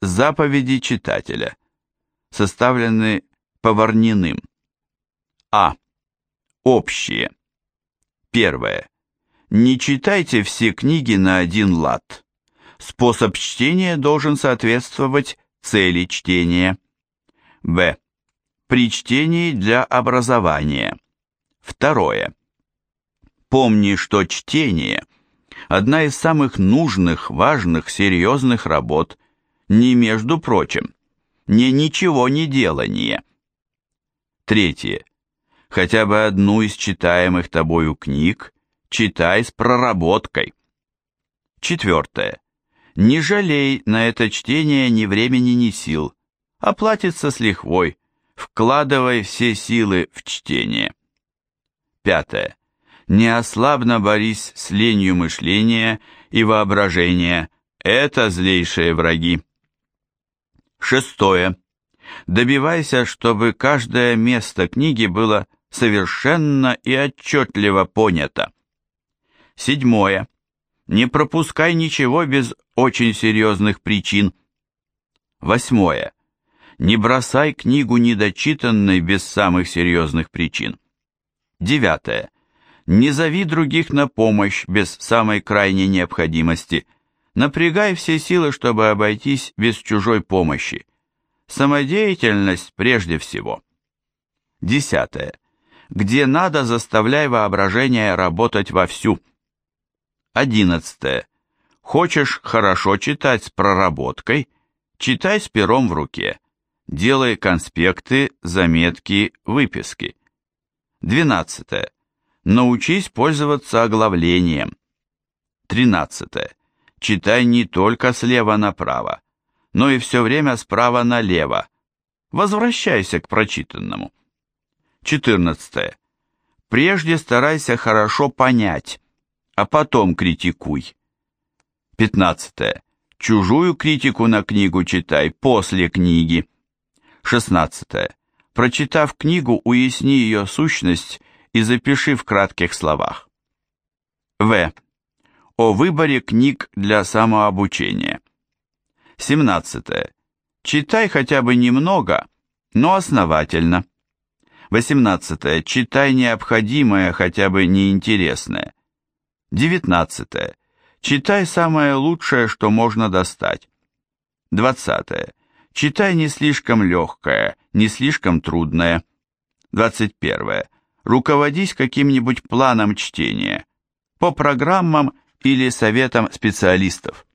Заповеди читателя. Составлены Поварниным. А. Общие. Первое. Не читайте все книги на один лад. Способ чтения должен соответствовать цели чтения. Б. При чтении для образования. Второе. Помни, что чтение – одна из самых нужных, важных, серьезных работ, не между прочим, не ничего не делание. Третье. Хотя бы одну из читаемых тобою книг читай с проработкой. Четвертое. Не жалей на это чтение ни времени, ни сил. Оплатится с лихвой. Вкладывай все силы в чтение. Пятое. Неослабно борись с ленью мышления и воображения. Это злейшие враги. Шестое. Добивайся, чтобы каждое место книги было совершенно и отчетливо понято. Седьмое. Не пропускай ничего без очень серьезных причин. Восьмое. Не бросай книгу недочитанной без самых серьезных причин. Девятое. Не зови других на помощь без самой крайней необходимости. Напрягай все силы, чтобы обойтись без чужой помощи. Самодеятельность прежде всего. Десятое. Где надо, заставляй воображение работать вовсю. Одиннадцатое. Хочешь хорошо читать с проработкой? Читай с пером в руке. Делай конспекты, заметки, выписки. Двенадцатое. Научись пользоваться оглавлением. Тринадцатое. Читай не только слева направо, но и все время справа налево. Возвращайся к прочитанному. Четырнадцатое. Прежде старайся хорошо понять, а потом критикуй. Пятнадцатое. Чужую критику на книгу читай после книги. Шестнадцатое. Прочитав книгу, уясни ее сущность и запиши в кратких словах. В. О выборе книг для самообучения. 17. Читай хотя бы немного, но основательно. 18. Читай необходимое, хотя бы неинтересное. 19. Читай самое лучшее, что можно достать. 20. Читай не слишком легкое, не слишком трудное. 21. Руководись каким-нибудь планом чтения, по программам или советам специалистов.